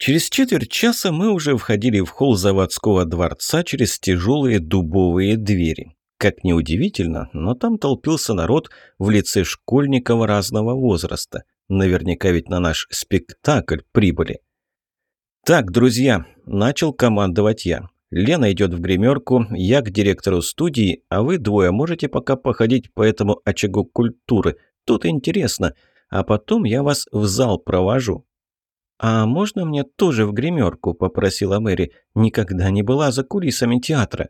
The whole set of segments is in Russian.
Через четверть часа мы уже входили в холл заводского дворца через тяжелые дубовые двери. Как ни удивительно, но там толпился народ в лице школьников разного возраста. Наверняка ведь на наш спектакль прибыли. «Так, друзья», – начал командовать я. «Лена идет в гримерку, я к директору студии, а вы двое можете пока походить по этому очагу культуры. Тут интересно. А потом я вас в зал провожу. «А можно мне тоже в гримерку?» – попросила Мэри. «Никогда не была за кулисами театра».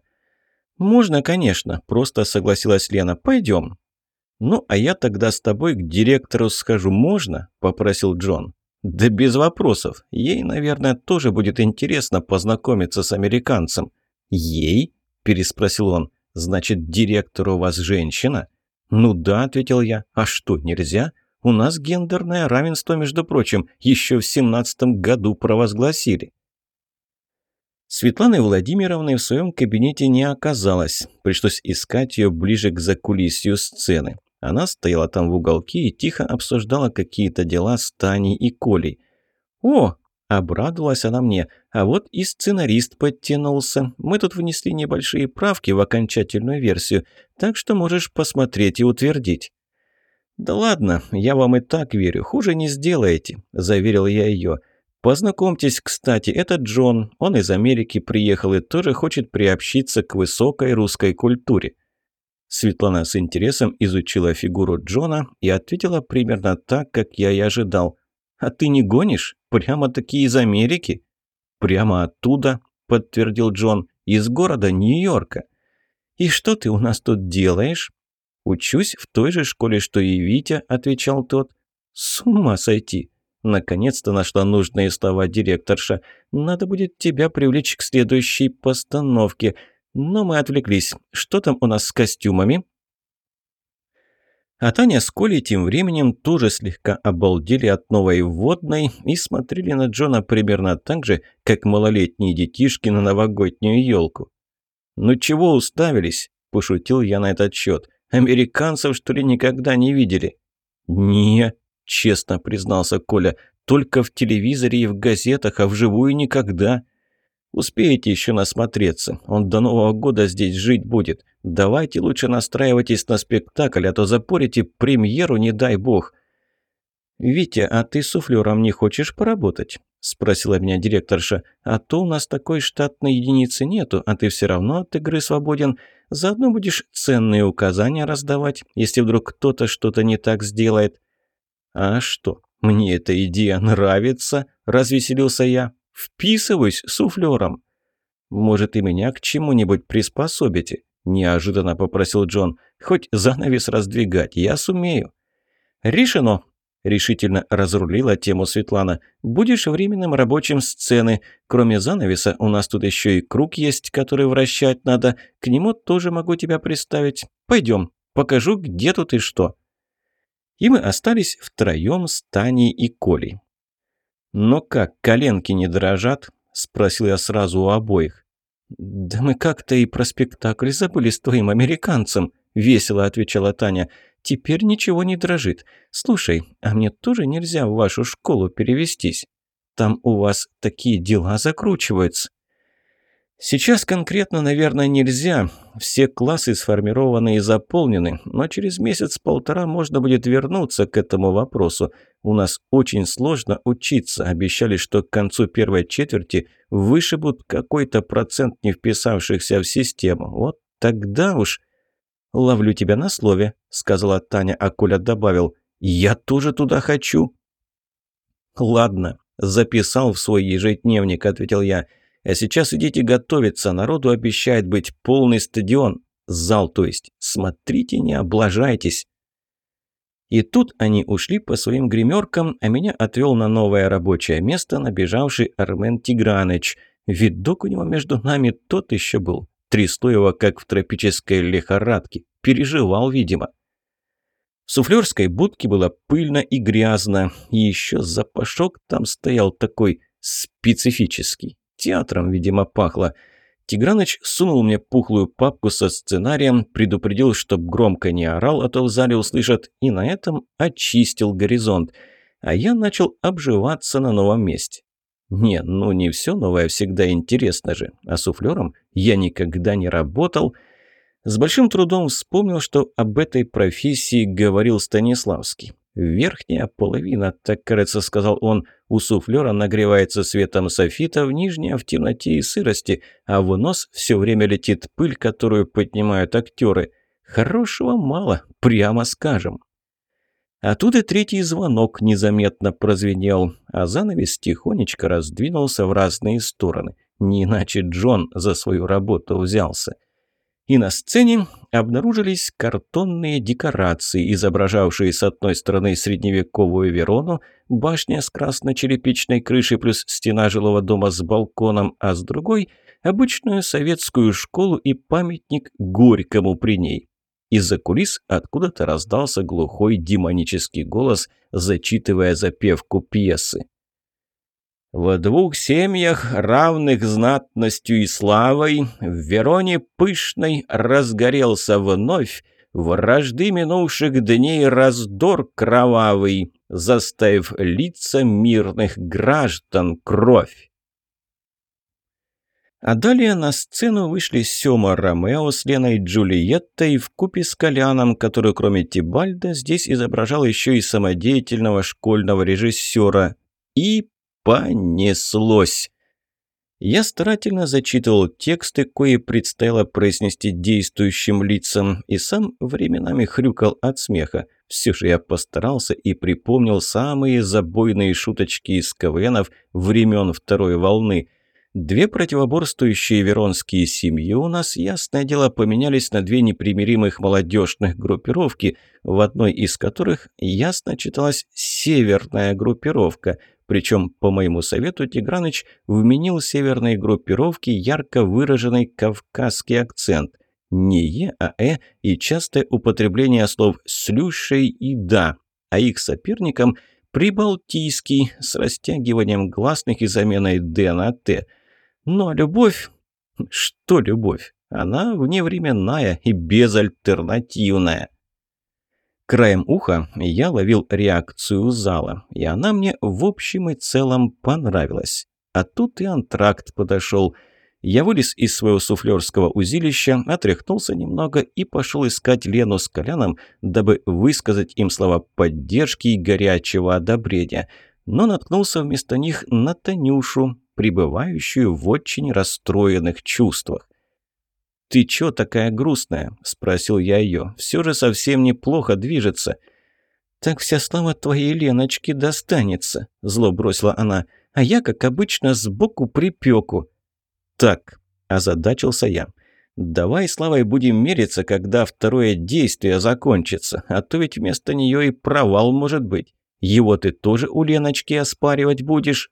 «Можно, конечно», – просто согласилась Лена. «Пойдем». «Ну, а я тогда с тобой к директору схожу, можно?» – попросил Джон. «Да без вопросов. Ей, наверное, тоже будет интересно познакомиться с американцем». «Ей?» – переспросил он. «Значит, директор у вас женщина?» «Ну да», – ответил я. «А что, нельзя?» У нас гендерное равенство, между прочим, еще в семнадцатом году провозгласили. Светланы Владимировны в своем кабинете не оказалось. Пришлось искать ее ближе к закулисью сцены. Она стояла там в уголке и тихо обсуждала какие-то дела с Таней и Колей. «О!» – обрадовалась она мне. «А вот и сценарист подтянулся. Мы тут внесли небольшие правки в окончательную версию, так что можешь посмотреть и утвердить». «Да ладно, я вам и так верю, хуже не сделаете», – заверил я ее. «Познакомьтесь, кстати, это Джон, он из Америки приехал и тоже хочет приобщиться к высокой русской культуре». Светлана с интересом изучила фигуру Джона и ответила примерно так, как я и ожидал. «А ты не гонишь? Прямо-таки из Америки?» «Прямо оттуда», – подтвердил Джон, – «из города Нью-Йорка». «И что ты у нас тут делаешь?» «Учусь в той же школе, что и Витя», – отвечал тот. «С ума сойти!» Наконец-то нашла нужные слова директорша. «Надо будет тебя привлечь к следующей постановке. Но мы отвлеклись. Что там у нас с костюмами?» А Таня с Колей тем временем тоже слегка обалдели от новой вводной и смотрели на Джона примерно так же, как малолетние детишки на новогоднюю елку. «Ну чего уставились?» – пошутил я на этот счет. Американцев, что ли, никогда не видели?» «Не», – честно признался Коля, – «только в телевизоре и в газетах, а вживую никогда». «Успеете еще насмотреться. Он до Нового года здесь жить будет. Давайте лучше настраивайтесь на спектакль, а то запорите премьеру, не дай бог». «Витя, а ты суфлером не хочешь поработать?» – спросила меня директорша. «А то у нас такой штатной единицы нету, а ты все равно от игры свободен. Заодно будешь ценные указания раздавать, если вдруг кто-то что-то не так сделает». «А что, мне эта идея нравится?» – развеселился я. «Вписываюсь суфлером». «Может, и меня к чему-нибудь приспособите?» – неожиданно попросил Джон. «Хоть занавес раздвигать, я сумею». «Решено!» – решительно разрулила тему Светлана. «Будешь временным рабочим сцены. Кроме занавеса, у нас тут еще и круг есть, который вращать надо. К нему тоже могу тебя представить. Пойдем, покажу, где тут и что». И мы остались втроем с Таней и Колей. «Но как, коленки не дрожат?» – спросил я сразу у обоих. «Да мы как-то и про спектакль забыли с твоим американцем», – весело отвечала Таня. Теперь ничего не дрожит. Слушай, а мне тоже нельзя в вашу школу перевестись? Там у вас такие дела закручиваются. Сейчас конкретно, наверное, нельзя. Все классы сформированы и заполнены, но через месяц-полтора можно будет вернуться к этому вопросу. У нас очень сложно учиться. Обещали, что к концу первой четверти вышибут какой-то процент не вписавшихся в систему. Вот тогда уж... «Ловлю тебя на слове», — сказала Таня, а Коля добавил. «Я тоже туда хочу». «Ладно», — записал в свой ежедневник, — ответил я. «А сейчас идите готовиться, народу обещает быть полный стадион. Зал, то есть. Смотрите, не облажайтесь». И тут они ушли по своим гримеркам, а меня отвел на новое рабочее место набежавший Армен Тиграныч. Видок у него между нами тот еще был. Трясло его, как в тропической лихорадке. Переживал, видимо. В суфлерской будке было пыльно и грязно. И еще запашок там стоял такой специфический. Театром, видимо, пахло. Тиграныч сунул мне пухлую папку со сценарием, предупредил, чтоб громко не орал, а то в зале услышат, и на этом очистил горизонт. А я начал обживаться на новом месте. Не, ну не все новое всегда интересно же. А суфлером я никогда не работал. С большим трудом вспомнил, что об этой профессии говорил Станиславский. «Верхняя половина, так, кажется, сказал он, у суфлера нагревается светом софитов, нижняя в темноте и сырости, а в нос все время летит пыль, которую поднимают актеры. Хорошего мало, прямо скажем». А и третий звонок незаметно прозвенел, а занавес тихонечко раздвинулся в разные стороны. Не иначе Джон за свою работу взялся. И на сцене обнаружились картонные декорации, изображавшие с одной стороны средневековую Верону, башня с красно-черепичной крышей плюс стена жилого дома с балконом, а с другой – обычную советскую школу и памятник Горькому при ней. Из-за кулис откуда-то раздался глухой демонический голос, зачитывая запевку пьесы. В двух семьях, равных знатностью и славой, в Вероне пышной разгорелся вновь вражды минувших дней раздор кровавый, заставив лица мирных граждан кровь. А далее на сцену вышли Сёма Ромео с Леной Джульеттой в купе с Коляном, который кроме Тибальда здесь изображал еще и самодеятельного школьного режиссера. И понеслось. Я старательно зачитывал тексты, кои предстояло произнести действующим лицам, и сам временами хрюкал от смеха. Все же я постарался и припомнил самые забойные шуточки из КВНов времен второй волны – Две противоборствующие веронские семьи у нас, ясное дело, поменялись на две непримиримых молодежных группировки, в одной из которых ясно читалась «северная группировка», причем, по моему совету, Тиграныч вменил северной группировке ярко выраженный кавказский акцент. Не «е», а «э» и частое употребление слов «слющей» и «да», а их соперникам – прибалтийский с растягиванием гласных и заменой «д» на «т», но любовь... Что любовь? Она вневременная и безальтернативная. Краем уха я ловил реакцию зала, и она мне в общем и целом понравилась. А тут и антракт подошел. Я вылез из своего суфлерского узилища, отряхнулся немного и пошел искать Лену с Коляном, дабы высказать им слова поддержки и горячего одобрения. Но наткнулся вместо них на Танюшу, пребывающую в очень расстроенных чувствах. «Ты чё такая грустная?» – спросил я ее. «Все же совсем неплохо движется». «Так вся слава твоей Леночки достанется», – зло бросила она. «А я, как обычно, сбоку припеку». «Так», – озадачился я. «Давай, Славой, будем мериться, когда второе действие закончится, а то ведь вместо нее и провал может быть. Его ты тоже у Леночки оспаривать будешь?»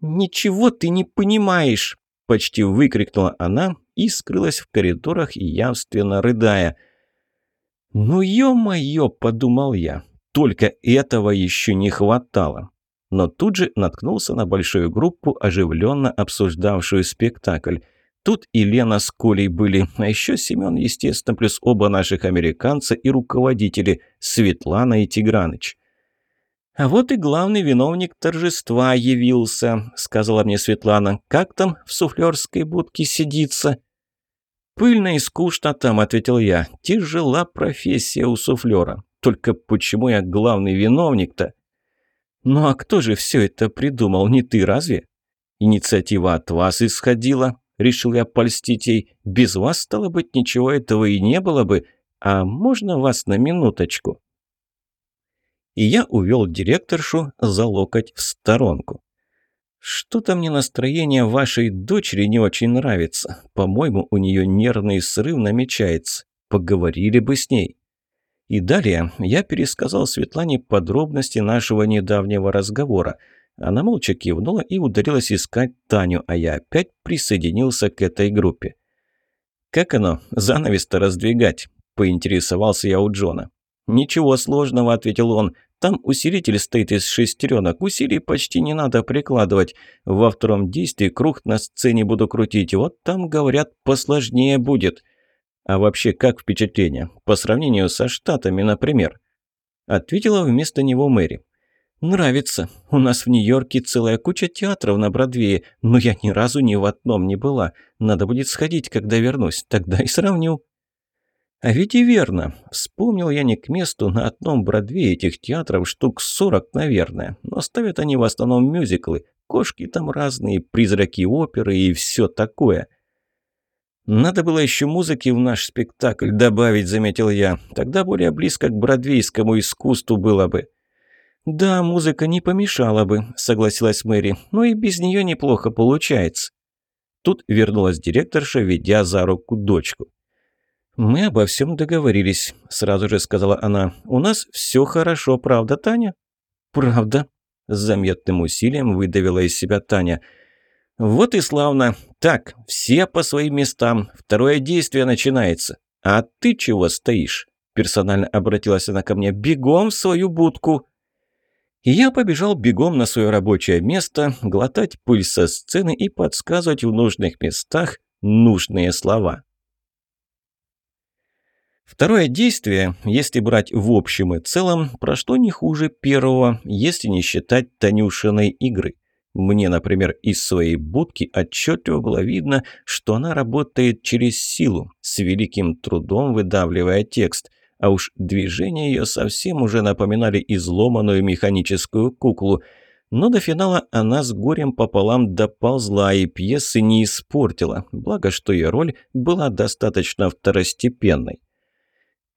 «Ничего ты не понимаешь!» – почти выкрикнула она и скрылась в коридорах, явственно рыдая. «Ну ё-моё!» – подумал я. «Только этого еще не хватало!» Но тут же наткнулся на большую группу, оживленно обсуждавшую спектакль. Тут и Лена с Колей были, а еще Семен, естественно, плюс оба наших американца и руководители – Светлана и Тиграныч. «А вот и главный виновник торжества явился», — сказала мне Светлана. «Как там в суфлерской будке сидится?» «Пыльно и скучно там», — ответил я. «Тяжела профессия у суфлера. Только почему я главный виновник-то?» «Ну а кто же все это придумал, не ты разве?» «Инициатива от вас исходила», — решил я польстить ей. «Без вас, стало быть, ничего этого и не было бы. А можно вас на минуточку?» И я увел директоршу за локоть в сторонку. «Что-то мне настроение вашей дочери не очень нравится. По-моему, у нее нервный срыв намечается. Поговорили бы с ней». И далее я пересказал Светлане подробности нашего недавнего разговора. Она молча кивнула и ударилась искать Таню, а я опять присоединился к этой группе. «Как оно, занавес-то раздвигать?» – поинтересовался я у Джона. «Ничего сложного», – ответил он. Там усилитель стоит из шестеренок. Усилий почти не надо прикладывать. Во втором действии круг на сцене буду крутить. Вот там, говорят, посложнее будет. А вообще, как впечатление? По сравнению со Штатами, например. Ответила вместо него Мэри. «Нравится. У нас в Нью-Йорке целая куча театров на Бродвее, но я ни разу ни в одном не была. Надо будет сходить, когда вернусь, тогда и сравню». А ведь и верно. Вспомнил я не к месту, на одном Бродвее этих театров штук сорок, наверное. Но ставят они в основном мюзиклы. Кошки там разные, призраки оперы и все такое. Надо было еще музыки в наш спектакль добавить, заметил я. Тогда более близко к бродвейскому искусству было бы. «Да, музыка не помешала бы», — согласилась Мэри, «но и без нее неплохо получается». Тут вернулась директорша, ведя за руку дочку. «Мы обо всем договорились», — сразу же сказала она. «У нас все хорошо, правда, Таня?» «Правда», — с заметным усилием выдавила из себя Таня. «Вот и славно. Так, все по своим местам. Второе действие начинается. А ты чего стоишь?» Персонально обратилась она ко мне. «Бегом в свою будку!» И я побежал бегом на свое рабочее место, глотать пыль со сцены и подсказывать в нужных местах нужные слова. Второе действие, если брать в общем и целом, прошло не хуже первого, если не считать Танюшиной игры. Мне, например, из своей будки отчетливо было видно, что она работает через силу, с великим трудом выдавливая текст – а уж движения ее совсем уже напоминали изломанную механическую куклу. Но до финала она с горем пополам доползла и пьесы не испортила, благо что ее роль была достаточно второстепенной.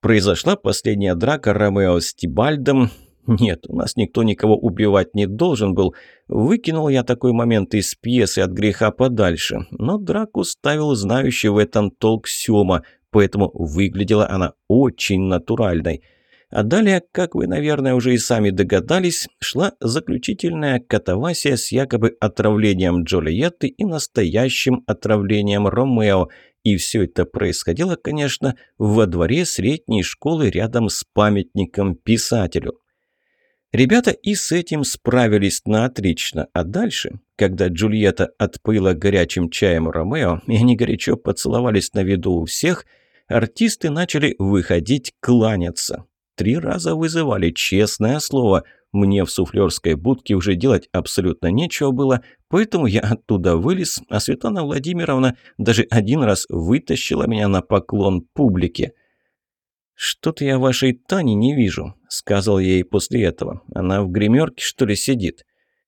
Произошла последняя драка Ромео с Тибальдом. Нет, у нас никто никого убивать не должен был. Выкинул я такой момент из пьесы от греха подальше. Но драку ставил знающий в этом толк Сёма, поэтому выглядела она очень натуральной. А далее, как вы, наверное, уже и сами догадались, шла заключительная катавасия с якобы отравлением Джульетты и настоящим отравлением Ромео. И все это происходило, конечно, во дворе средней школы рядом с памятником писателю. Ребята и с этим справились на отлично, а дальше, когда Джульетта отпыла горячим чаем Ромео, и они горячо поцеловались на виду у всех – артисты начали выходить кланяться. Три раза вызывали, честное слово. Мне в суфлерской будке уже делать абсолютно нечего было, поэтому я оттуда вылез, а Светлана Владимировна даже один раз вытащила меня на поклон публике. «Что-то я вашей Тани не вижу», — сказал я ей после этого. «Она в гримерке, что ли, сидит?»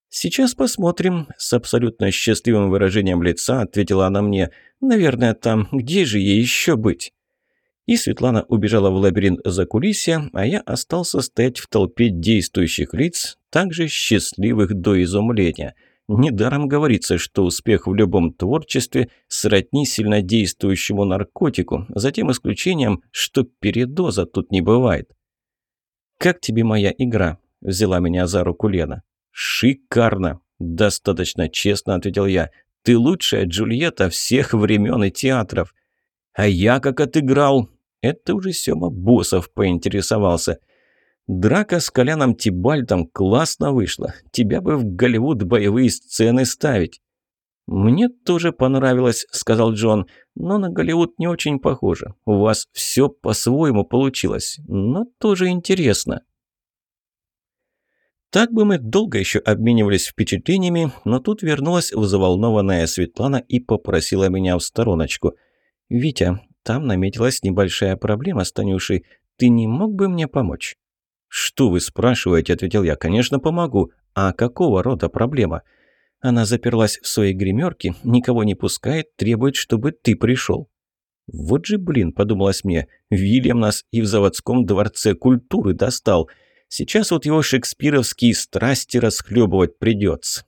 «Сейчас посмотрим», — с абсолютно счастливым выражением лица ответила она мне. «Наверное, там. Где же ей еще быть?» И Светлана убежала в лабиринт за кулисья, а я остался стоять в толпе действующих лиц, также счастливых до изумления. Недаром говорится, что успех в любом творчестве сродни сильнодействующему наркотику, за тем исключением, что передоза тут не бывает. «Как тебе моя игра?» – взяла меня за руку Лена. «Шикарно!» – достаточно честно ответил я. «Ты лучшая Джульетта всех времен и театров». «А я как отыграл?» Это уже Сёма Босов поинтересовался. «Драка с Коляном Тибальтом классно вышла. Тебя бы в Голливуд боевые сцены ставить». «Мне тоже понравилось», — сказал Джон. «Но на Голливуд не очень похоже. У вас все по-своему получилось. Но тоже интересно». Так бы мы долго еще обменивались впечатлениями, но тут вернулась взволнованная Светлана и попросила меня в стороночку. «Витя, там наметилась небольшая проблема с Танюшей. Ты не мог бы мне помочь?» «Что вы спрашиваете?» – ответил я. «Конечно, помогу. А какого рода проблема?» Она заперлась в своей гримерке, никого не пускает, требует, чтобы ты пришел. «Вот же, блин», – подумалось мне, – «Вильям нас и в заводском дворце культуры достал. Сейчас вот его шекспировские страсти расхлебывать придется».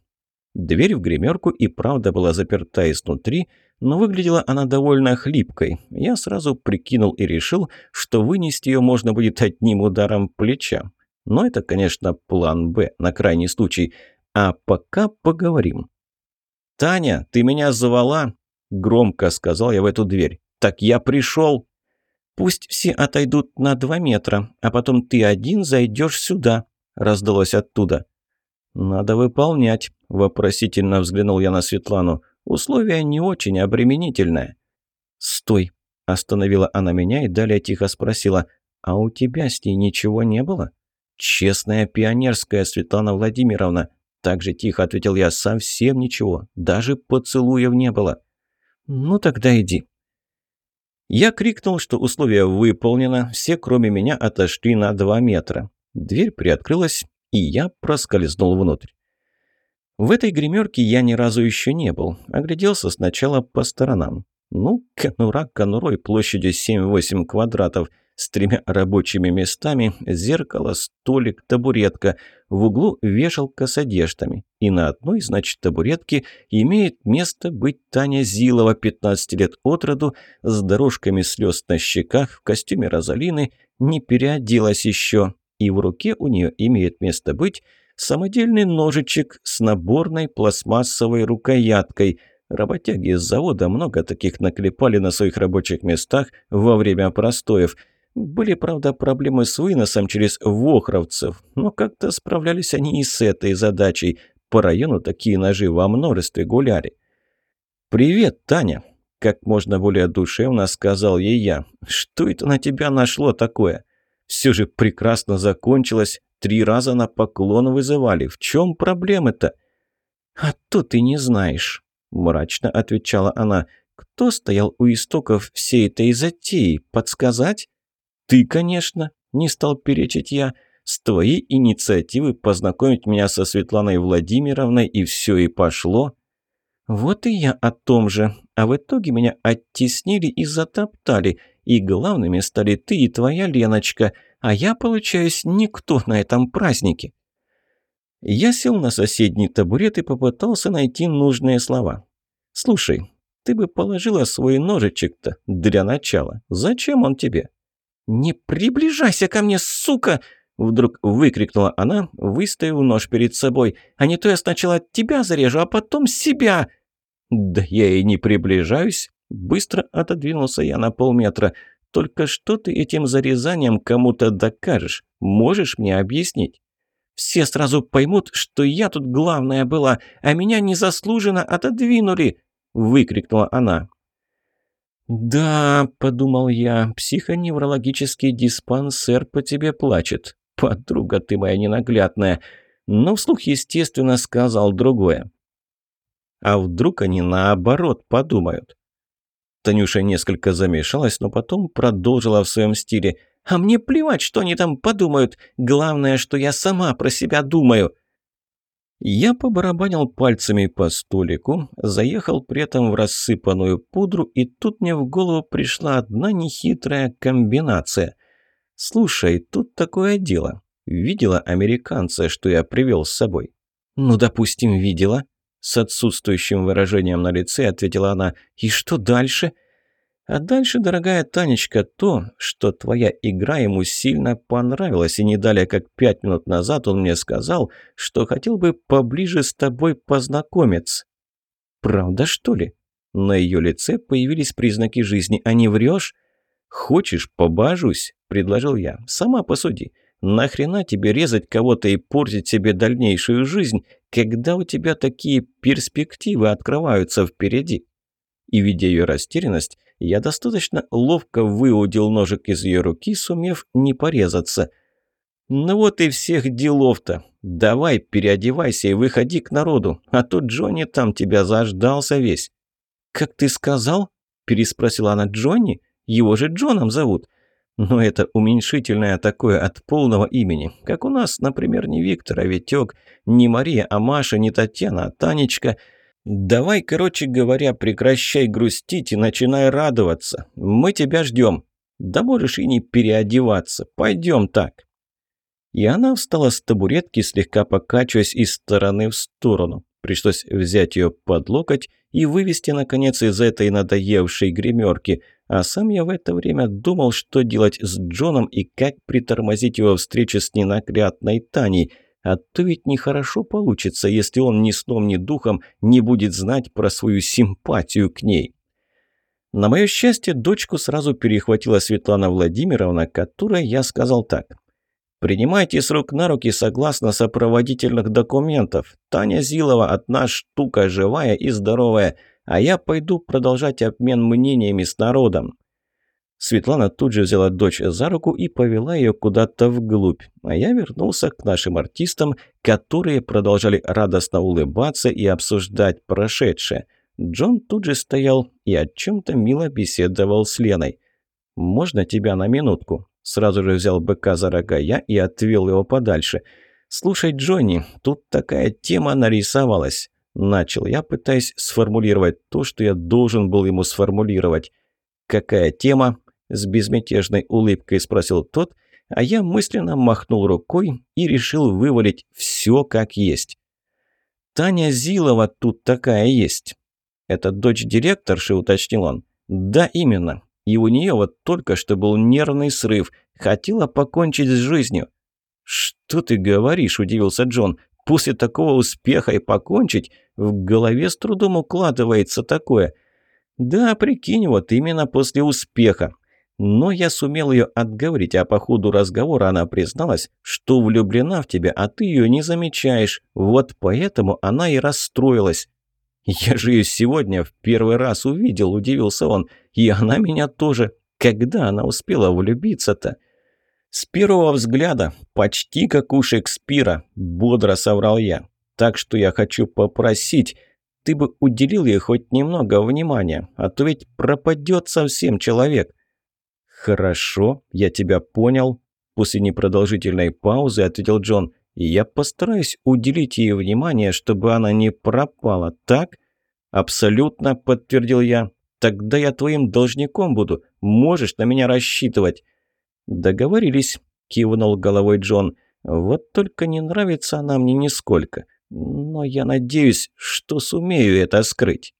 Дверь в гримерку и правда была заперта изнутри, но выглядела она довольно хлипкой. Я сразу прикинул и решил, что вынести ее можно будет одним ударом плеча. Но это, конечно, план «Б» на крайний случай. А пока поговорим. «Таня, ты меня звала?» – громко сказал я в эту дверь. «Так я пришел!» «Пусть все отойдут на два метра, а потом ты один зайдешь сюда», – раздалось оттуда. «Надо выполнять», – вопросительно взглянул я на Светлану. «Условие не очень обременительное». «Стой!» – остановила она меня и далее тихо спросила. «А у тебя с ней ничего не было?» «Честная пионерская, Светлана Владимировна», – так же тихо ответил я, – «совсем ничего, даже поцелуев не было». «Ну тогда иди». Я крикнул, что условие выполнено, все кроме меня отошли на два метра. Дверь приоткрылась, и я проскользнул внутрь. В этой гримерке я ни разу еще не был. Огляделся сначала по сторонам. Ну, конура конурой площадью 7-8 квадратов, с тремя рабочими местами, зеркало, столик, табуретка. В углу вешалка с одеждами. И на одной, значит, табуретке имеет место быть Таня Зилова, 15 лет от роду, с дорожками слез на щеках, в костюме Розалины, не переоделась еще. И в руке у нее имеет место быть самодельный ножичек с наборной пластмассовой рукояткой. Работяги из завода много таких наклепали на своих рабочих местах во время простоев. Были, правда, проблемы с выносом через вохровцев, но как-то справлялись они и с этой задачей. По району такие ножи во множестве гуляли. «Привет, Таня!» – как можно более душевно сказал ей я. «Что это на тебя нашло такое? Все же прекрасно закончилось, Три раза на поклон вызывали. В чем проблема-то?» «А то ты не знаешь», – мрачно отвечала она. «Кто стоял у истоков всей этой затеи? Подсказать?» «Ты, конечно», – не стал перечить я. «С твоей инициативы познакомить меня со Светланой Владимировной, и все и пошло». «Вот и я о том же. А в итоге меня оттеснили и затоптали, и главными стали ты и твоя Леночка а я, получаюсь, никто на этом празднике. Я сел на соседний табурет и попытался найти нужные слова. «Слушай, ты бы положила свой ножичек-то для начала. Зачем он тебе?» «Не приближайся ко мне, сука!» Вдруг выкрикнула она, выставив нож перед собой. «А не то я сначала тебя зарежу, а потом себя!» «Да я и не приближаюсь!» Быстро отодвинулся я на полметра. Только что ты этим зарезанием кому-то докажешь? Можешь мне объяснить? Все сразу поймут, что я тут главная была, а меня незаслуженно отодвинули!» – выкрикнула она. «Да», – подумал я, – «психоневрологический диспансер по тебе плачет. Подруга ты моя ненаглядная». Но вслух, естественно, сказал другое. «А вдруг они наоборот подумают? Танюша несколько замешалась, но потом продолжила в своем стиле. «А мне плевать, что они там подумают. Главное, что я сама про себя думаю». Я побарабанил пальцами по столику, заехал при этом в рассыпанную пудру, и тут мне в голову пришла одна нехитрая комбинация. «Слушай, тут такое дело. Видела американца, что я привел с собой?» «Ну, допустим, видела», с отсутствующим выражением на лице ответила она. «И что дальше?» «А дальше, дорогая Танечка, то, что твоя игра ему сильно понравилась, и не далее, как пять минут назад он мне сказал, что хотел бы поближе с тобой познакомиться». «Правда, что ли?» На ее лице появились признаки жизни. «А не врешь?» «Хочешь, побожусь?» – предложил я. «Сама посуди. Нахрена тебе резать кого-то и портить себе дальнейшую жизнь, когда у тебя такие перспективы открываются впереди?» И, видя ее растерянность, я достаточно ловко выудил ножик из ее руки, сумев не порезаться. «Ну вот и всех делов-то. Давай, переодевайся и выходи к народу, а то Джонни там тебя заждался весь». «Как ты сказал?» – переспросила она Джонни. «Его же Джоном зовут». Но это уменьшительное такое от полного имени. Как у нас, например, не Виктор, а Витек, не Мария, а Маша, не Татьяна, а Танечка. Давай, короче говоря, прекращай грустить и начинай радоваться. Мы тебя ждем. Да можешь и не переодеваться. Пойдем так. И она встала с табуретки, слегка покачиваясь из стороны в сторону. Пришлось взять ее под локоть и вывести, наконец, из этой надоевшей гримерки – а сам я в это время думал, что делать с Джоном и как притормозить его встречу с ненаглядной Таней. А то ведь нехорошо получится, если он ни сном, ни духом не будет знать про свою симпатию к ней. На мое счастье, дочку сразу перехватила Светлана Владимировна, которой я сказал так. «Принимайте с рук на руки согласно сопроводительных документов. Таня Зилова от нас штука живая и здоровая а я пойду продолжать обмен мнениями с народом». Светлана тут же взяла дочь за руку и повела ее куда-то вглубь, а я вернулся к нашим артистам, которые продолжали радостно улыбаться и обсуждать прошедшее. Джон тут же стоял и о чем-то мило беседовал с Леной. «Можно тебя на минутку?» Сразу же взял быка за рога я и отвел его подальше. «Слушай, Джонни, тут такая тема нарисовалась». Начал я, пытаясь сформулировать то, что я должен был ему сформулировать. «Какая тема?» С безмятежной улыбкой спросил тот, а я мысленно махнул рукой и решил вывалить все как есть. «Таня Зилова тут такая есть». «Это дочь директорши», — уточнил он. «Да, именно. И у нее вот только что был нервный срыв. Хотела покончить с жизнью». «Что ты говоришь?» – удивился Джон. «После такого успеха и покончить? В голове с трудом укладывается такое». «Да, прикинь, вот именно после успеха. Но я сумел ее отговорить, а по ходу разговора она призналась, что влюблена в тебя, а ты ее не замечаешь. Вот поэтому она и расстроилась. «Я же ее сегодня в первый раз увидел», – удивился он. «И она меня тоже. Когда она успела влюбиться-то?» «С первого взгляда, почти как у Шекспира», – бодро соврал я. «Так что я хочу попросить, ты бы уделил ей хоть немного внимания, а то ведь пропадет совсем человек». «Хорошо, я тебя понял», – после непродолжительной паузы ответил Джон. «И я постараюсь уделить ей внимание, чтобы она не пропала, так?» «Абсолютно», – подтвердил я. «Тогда я твоим должником буду. Можешь на меня рассчитывать». «Договорились», – кивнул головой Джон. «Вот только не нравится она мне нисколько. Но я надеюсь, что сумею это скрыть».